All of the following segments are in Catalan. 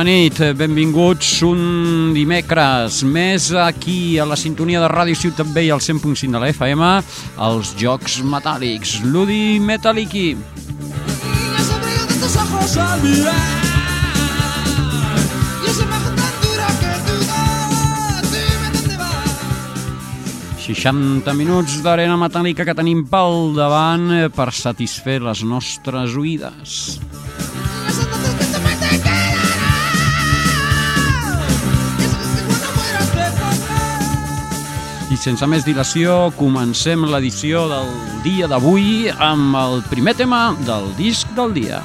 Bona nit, benvinguts un dimecres més aquí a la sintonia de Ràdio Ciutat Vell al 100.5 de la FM, els Jocs Metàl·lics, Ludi Metalliqui. Seixanta minuts d'arena metàl·lica que tenim pel davant per satisfer les nostres oïdes. Sense més dilació, comencem l'edició del dia d'avui amb el primer tema del disc del dia.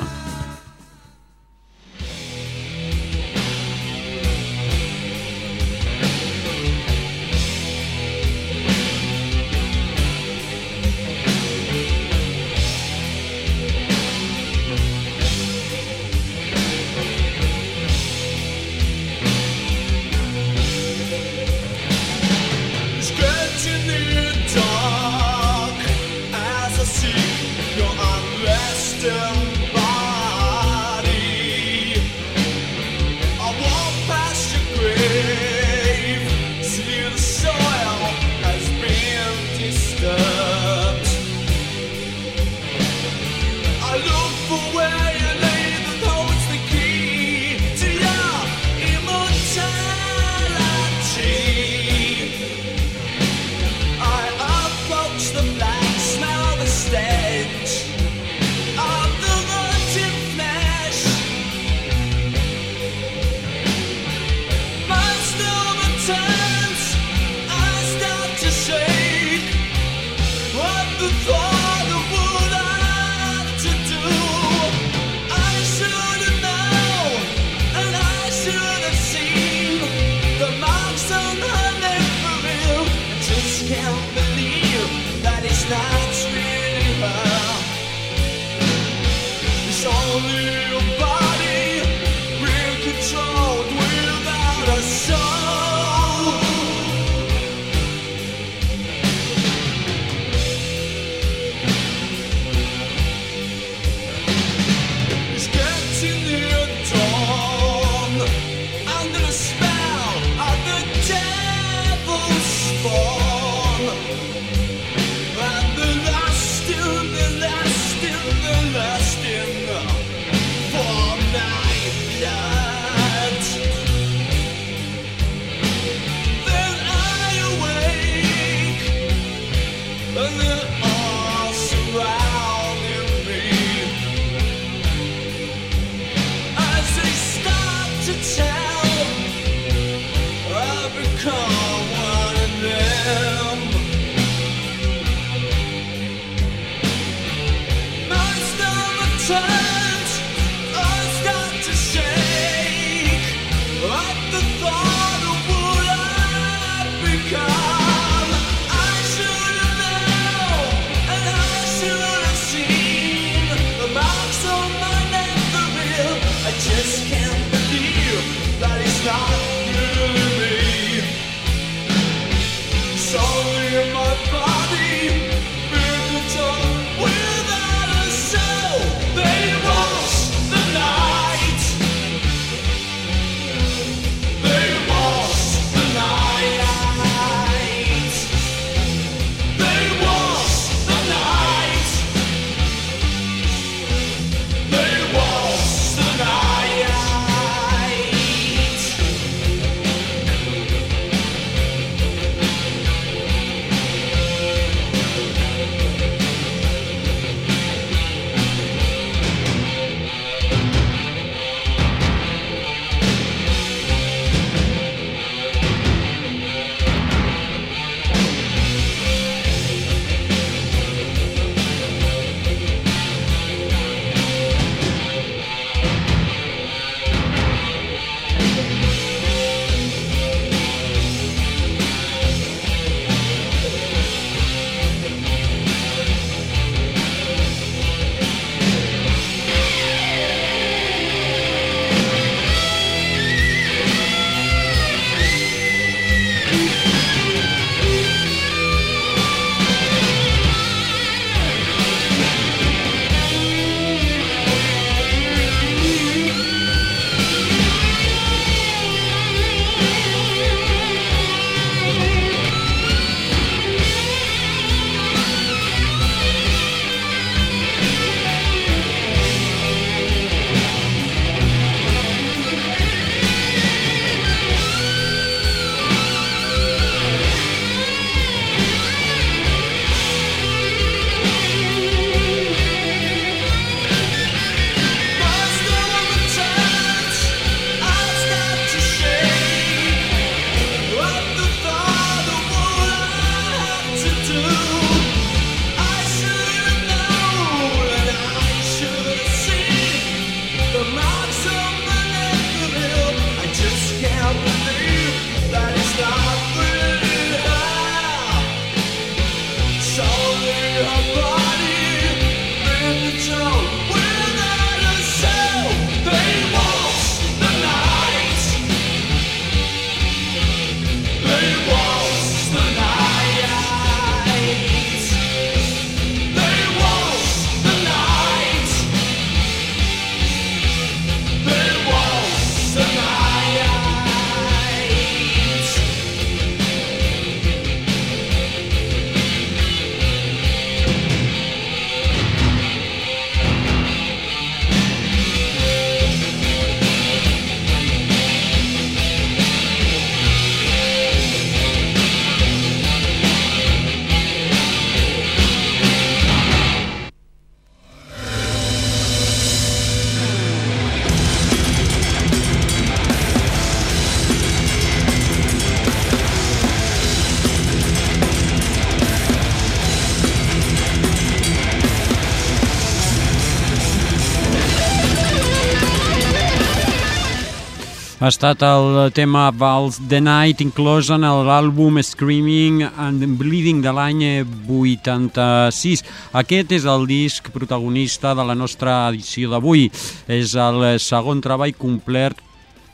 Ha estat el tema Vals the Night inclòs en l'àlbum Screaming and Bleeding de l'any 86. Aquest és el disc protagonista de la nostra edició d'avui. És el segon treball complet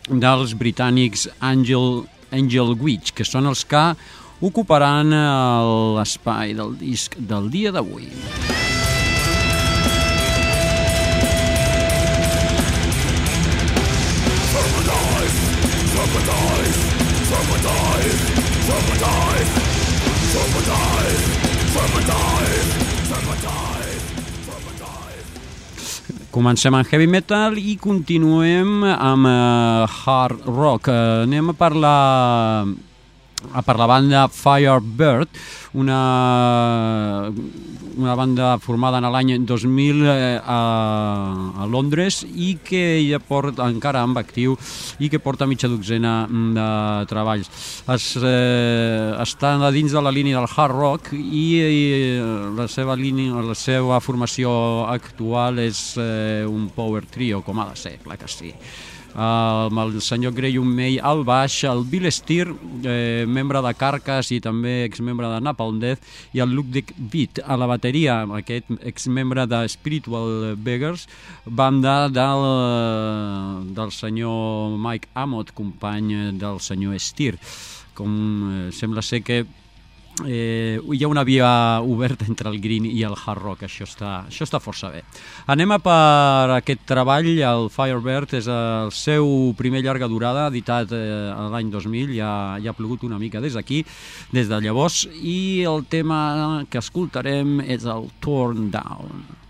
dels britànics Angel, Angel Witch, que són els que ocuparan l'espai del disc del dia d'avui. Comencem amb heavy metal i continuem amb uh, hard rock. Uh, anem a parlar per la banda Firebird, una, una banda formada en l'any 2000 eh, a, a Londres i que ja porta encara amb actiu i que porta mitja dotzena de treballs. Es, eh, està dins de la línia del hard rock i, i la seva línia, la seva formació actual és eh, un power trio, com ha de ser, clar que sí amb el senyor Graham May al baix, el Bill Steer, eh, membre de Carcass i també exmembre de Napalm Death, i el Ludwig Witt a la bateria, aquest exmembre de Spiritual Beggars, banda del, del senyor Mike Amott, company del senyor Steer. Com eh, sembla ser que eh, hi ha una via oberta entre el green i el hard rock, això està, això està força bé. Anem a per aquest treball, el Firebird és el seu primer llarga durada, editat eh, l'any 2000, ja, ja ha plogut una mica des d'aquí, des de llavors, i el tema que escoltarem és el Torn Down.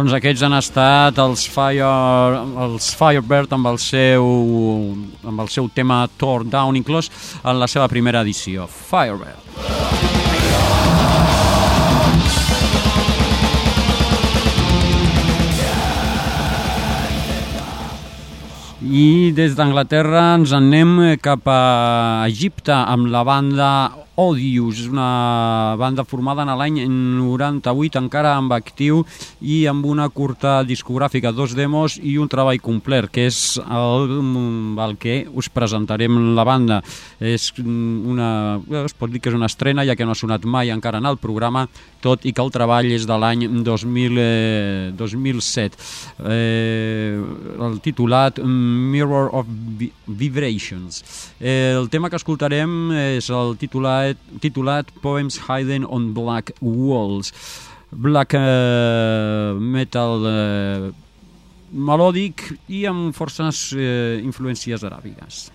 Doncs aquests han estat els, Fire, els Firebird amb el seu, amb el seu tema Tore Down, inclòs en la seva primera edició. Firebird. I des d'Anglaterra ens anem cap a Egipte amb la banda Odious, una banda formada en l'any 98, encara amb actiu i amb una curta discogràfica, dos demos i un treball complet, que és el, el que us presentarem la banda. És una, es pot dir que és una estrena, ja que no ha sonat mai encara en el programa, tot i que el treball és de l'any 2000, eh, 2007. Eh, el titulat Mirror of Vibrations. Eh, el tema que escoltarem és el titulat titulat Poems Hidden on Black Walls. Black uh, metal uh, melòdic i amb forces uh, influències aràbigues.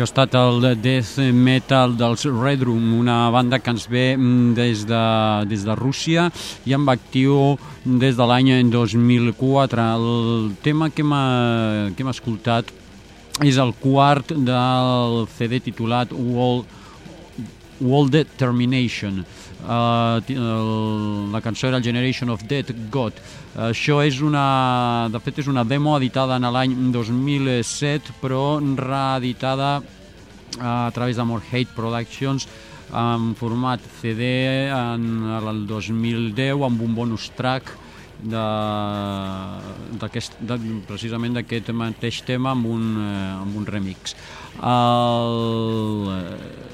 Això ha estat el death metal dels Red Room, una banda que ens ve mm, des de, des de Rússia i amb actiu des de l'any 2004. El tema que hem, escoltat és el quart del CD titulat World, World Determination. Uh, la cançó era Generation of Dead God. Això és una, de fet és una demo editada en l'any 2007 però reeditada uh, a través de More Hate Productions en format CD en el 2010 amb un bonus track de, de, precisament d'aquest mateix tema amb un, eh, amb un remix. El, eh,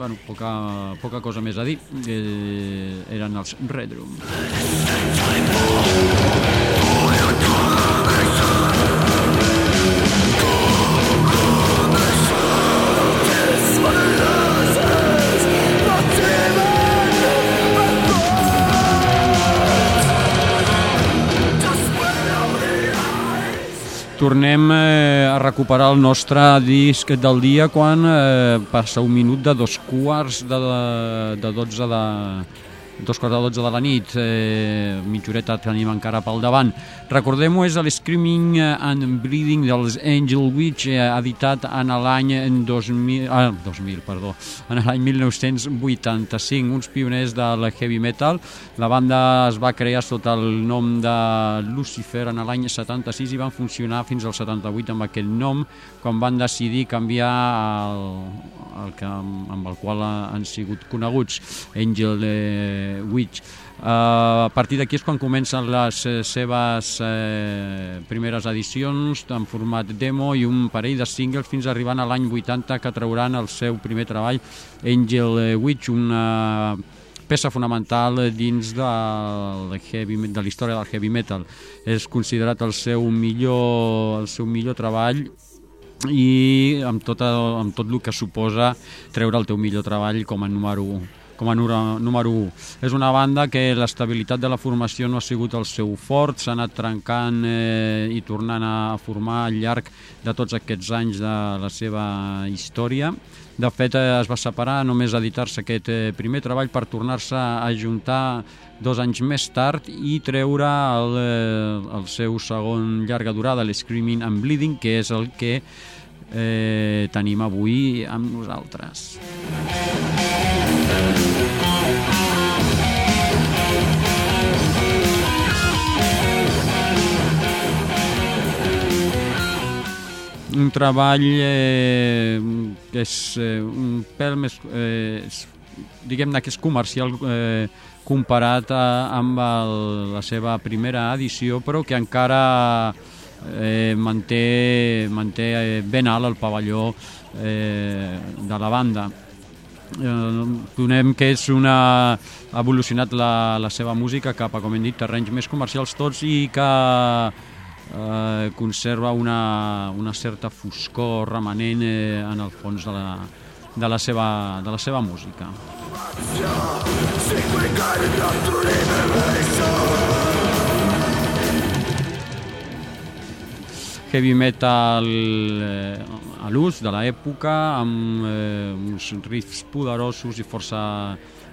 bueno, poca, poca cosa més a dir. Eh, eren els Red Room. Tornem eh, a recuperar el nostre disc del dia quan eh, passa un minut de dos quarts de, de, de 12 de, dos quarts de 12 de la nit, eh, mitja horeta tenim encara pel davant. Recordem-ho, és l'Screaming and Bleeding dels Angel Witch, eh, editat en l'any 2000, ah, 2000, perdó, en l'any 1985, uns pioners de la heavy metal. La banda es va crear sota el nom de Lucifer en l'any 76 i van funcionar fins al 78 amb aquest nom, quan van decidir canviar el, el que, amb el qual han sigut coneguts, Angel eh, Witch. Uh, a partir d'aquí és quan comencen les eh, seves eh, primeres edicions en format demo i un parell de singles fins arribant a l'any 80 que trauran el seu primer treball Angel Witch, una peça fonamental dins de, heavy, de la història del heavy metal. És considerat el seu millor, el seu millor treball i amb, tota, amb tot el que suposa treure el teu millor treball com a número 1 com a número 1. És una banda que l'estabilitat de la formació no ha sigut el seu fort, s'ha anat trencant eh, i tornant a formar al llarg de tots aquests anys de la seva història. De fet, eh, es va separar només editar-se aquest eh, primer treball per tornar-se a juntar dos anys més tard i treure el, eh, el seu segon llarga durada, l'Screaming and Bleeding, que és el que eh, tenim avui amb nosaltres. Un treball eh, que és eh, un pèl més eh, diguem-ne que és comercial eh, comparat a, amb el, la seva primera edició però que encara eh, manté, manté eh, ben alt el pavelló eh, de la banda. Eh, donem que és una ha evolucionat la, la seva música cap a, com hem dit, terrenys més comercials tots i que eh, conserva una, una certa foscor remanent eh, en el fons de la, de la, seva, de la seva música. Heavy metal eh, a l'ús de l'època, amb eh, uns riffs poderosos i força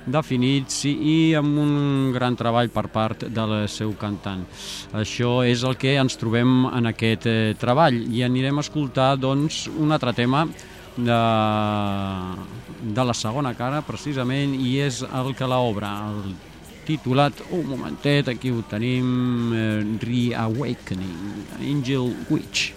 definits i amb un gran treball per part del seu cantant. Això és el que ens trobem en aquest eh, treball i anirem a escoltar doncs, un altre tema de, de la segona cara precisament i és el que l'obra, el titulat, un momentet, aquí ho tenim, eh, Reawakening, Angel Witch.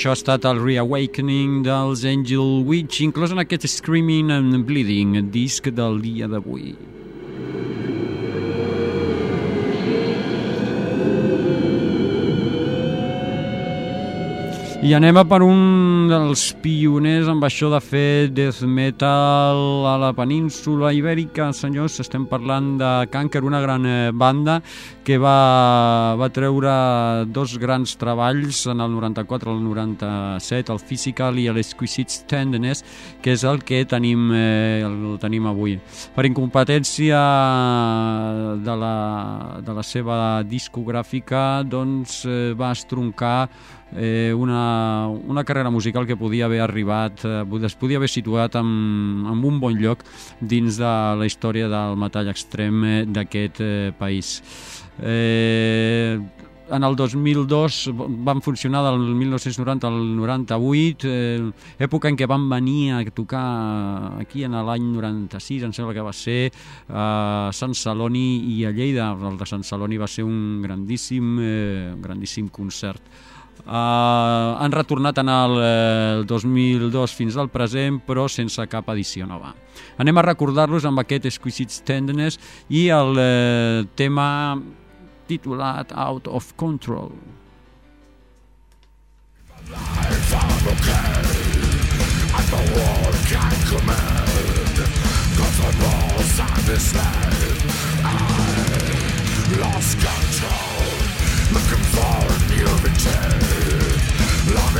Això ha estat el Reawakening dels Angel Witch, inclòs en aquest Screaming and Bleeding, disc del dia d'avui. I anem a per un dels pioners amb això de fer death metal a la península ibèrica. Senyors, estem parlant de Canker, una gran eh, banda que va, va treure dos grans treballs en el 94 el 97, el Physical i l'Exquisite Tenderness, que és el que tenim, eh, el tenim avui. Per incompetència de la, de la seva discogràfica, doncs eh, va estroncar eh, una, una carrera musical que podia haver arribat, eh, es podia haver situat en, en un bon lloc dins de la història del metall extrem eh, d'aquest eh, país. Eh, en el 2002 van funcionar del 1990 al 98, eh, època en què van venir a tocar aquí en l'any 96, em sembla que va ser a Sant Celoni i a Lleida. El de Sant Celoni va ser un grandíssim, eh, grandíssim concert. Uh, han retornat en el eh, 2002 fins al present, però sense cap edició nova. Anem a recordar-los amb aquest Exquisite Tenderness i el eh, tema titulat Out of Control. Lost control, looking for a new return,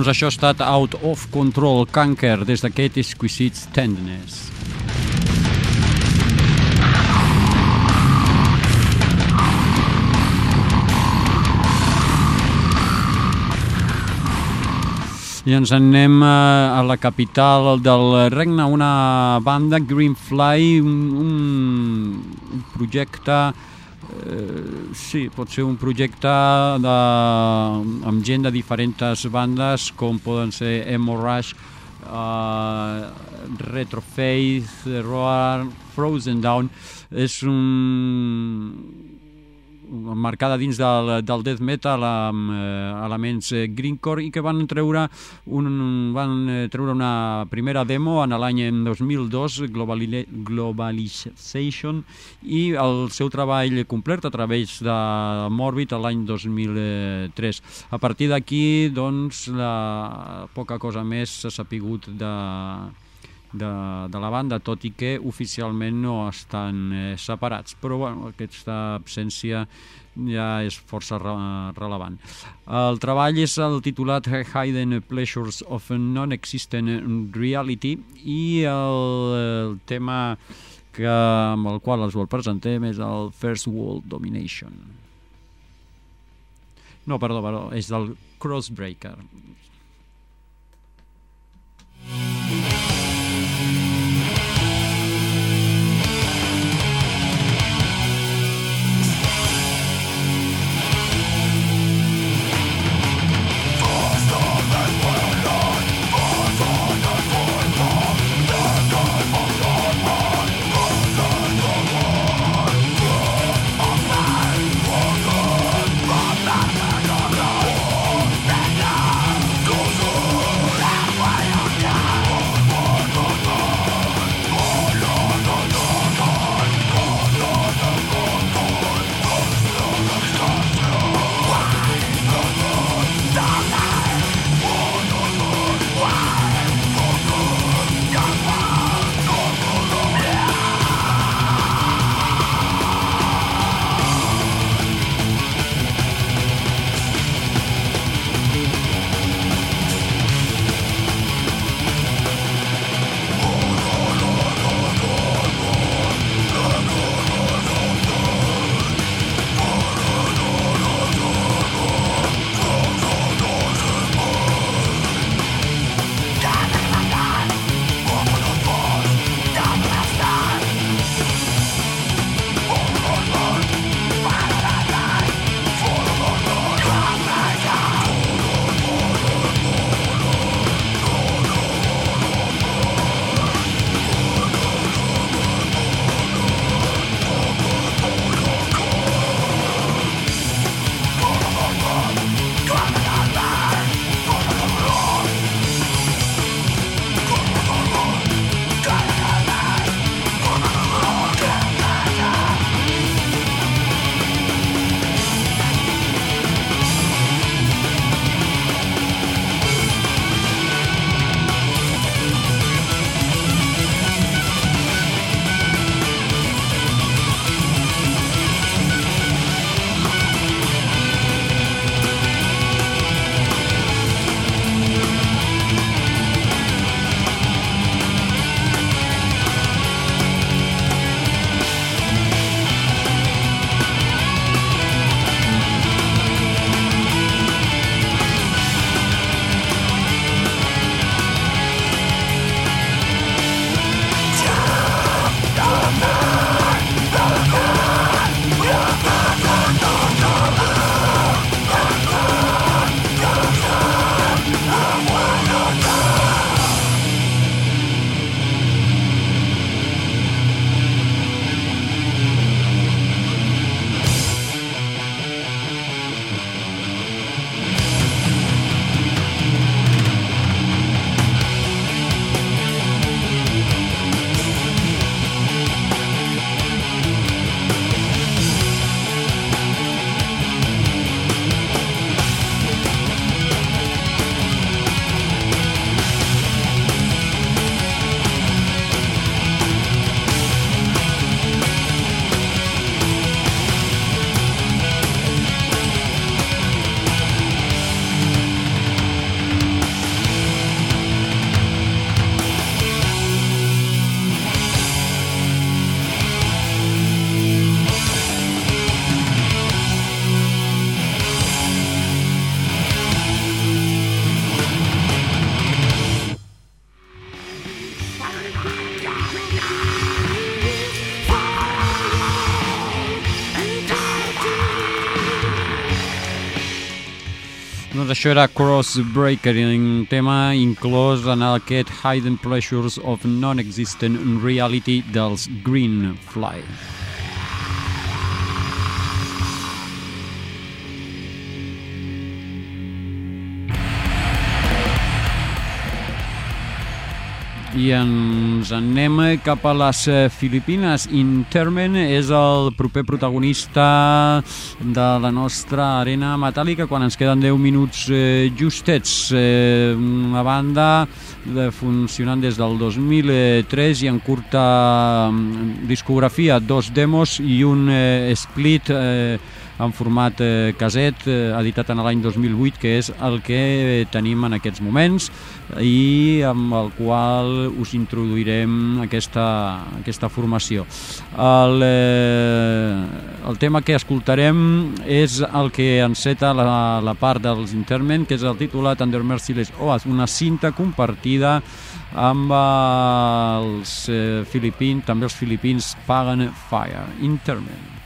Doncs això ha estat Out of Control Canker des d'aquest Exquisite Tenderness. I ens anem eh, a la capital del regne, una banda, Greenfly, un, un, projecte Eh, sí, pot ser un projecte de, amb gent de diferents bandes com poden ser Emo Rush, uh, Retrofaith, Roar, Frozen Down. És un marcada dins del, del death metal amb eh, elements eh, greencore i que van treure, un, van eh, treure una primera demo en l'any 2002, Globali Globalization, i el seu treball complet a través de Morbid l'any 2003. A partir d'aquí, doncs, la poca cosa més s'ha sapigut de de, de la banda, tot i que oficialment no estan eh, separats. Però bueno, aquesta absència ja és força re relevant. El treball és el titulat Hidden Pleasures of Non-Existent Reality i el, el tema que, amb el qual els vol presentem és el First World Domination. No, perdó, perdó, és del Crossbreaker. Doncs això era Crossbreaker, un tema inclòs en aquest Hidden Pleasures of Non-Existent Reality dels Green Fly. I ens anem cap a les eh, Filipines. Intermen és el proper protagonista de la nostra arena metàl·lica quan ens queden 10 minuts eh, justets. Eh, una banda funcionant des del 2003 i en curta mm, discografia, dos demos i un eh, split eh, en format eh, caset, eh, editat en l'any 2008, que és el que tenim en aquests moments i amb el qual us introduirem aquesta, aquesta formació. El, eh, el tema que escoltarem és el que enceta la, la part dels Intermen, que és el titulat Under Merciless Oath, una cinta compartida amb els eh, filipins, també els filipins Pagan Fire, Intermen.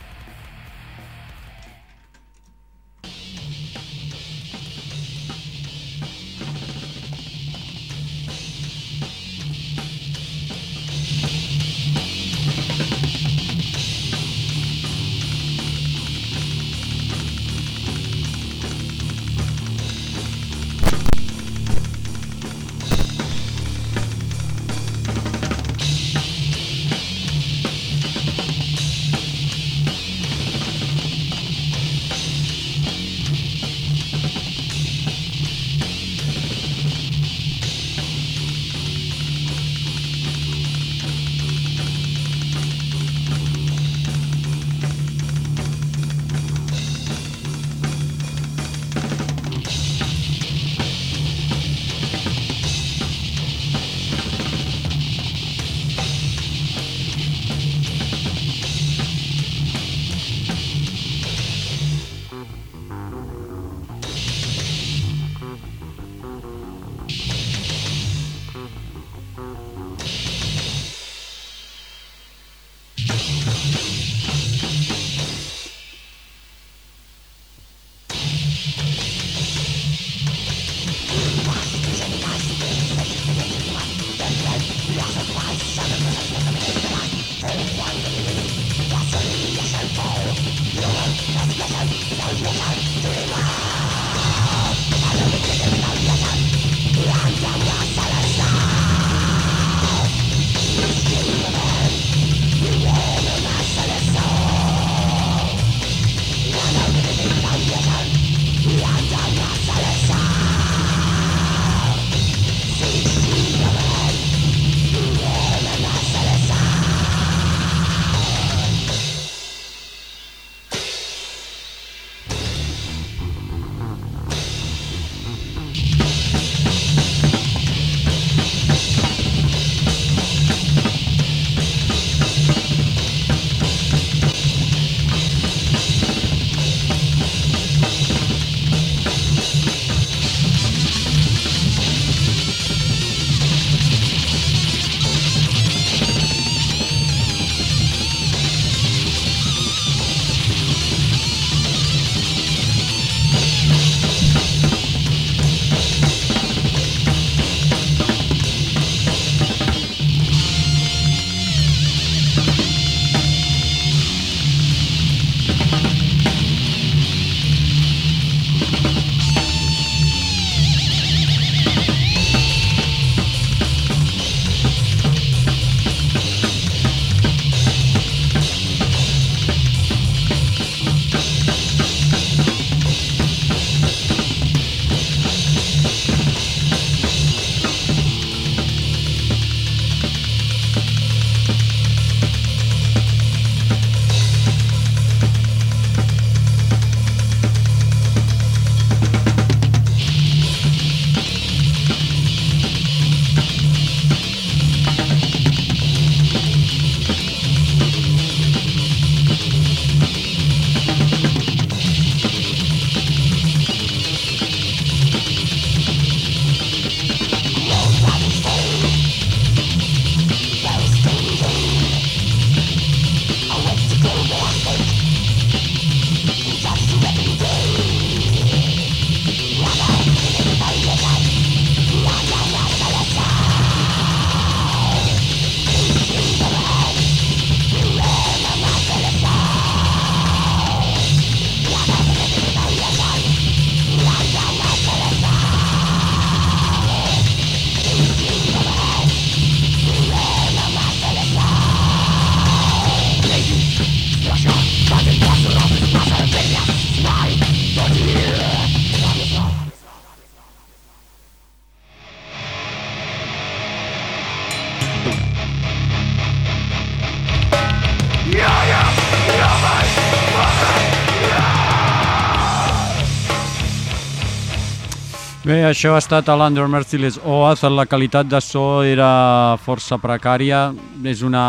Bé, això ha estat a l'Under Merciless Oath, la qualitat de so era força precària, és una,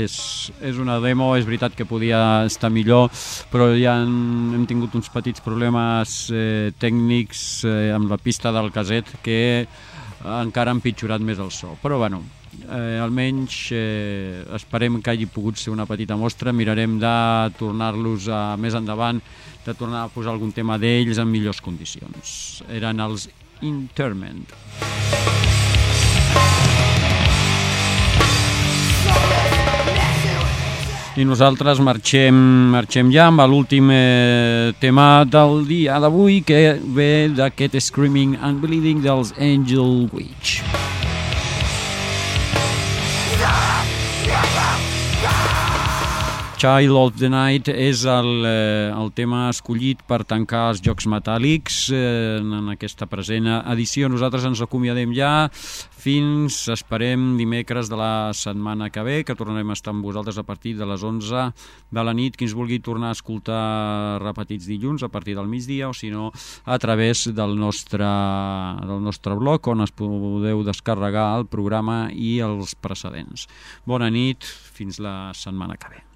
és, és una demo, és veritat que podia estar millor, però ja hem, hem tingut uns petits problemes eh, tècnics eh, amb la pista del caset que encara han pitjorat més el so, però bueno, eh, almenys eh, esperem que hagi pogut ser una petita mostra, mirarem de tornar-los més endavant, de tornar a posar algun tema d'ells en millors condicions. Eren els Interment. I nosaltres marxem, marxem ja amb l'últim eh, tema del dia d'avui que ve d'aquest Screaming and Bleeding dels Angel Witch. Child of the Night és el, eh, el tema escollit per tancar els Jocs Metàl·lics eh, en aquesta present edició. Nosaltres ens acomiadem ja fins, esperem, dimecres de la setmana que ve, que tornarem a estar amb vosaltres a partir de les 11 de la nit. Qui ens vulgui tornar a escoltar repetits dilluns a partir del migdia o si no a través del nostre, del nostre blog on es podeu descarregar el programa i els precedents. Bona nit, fins la setmana que ve.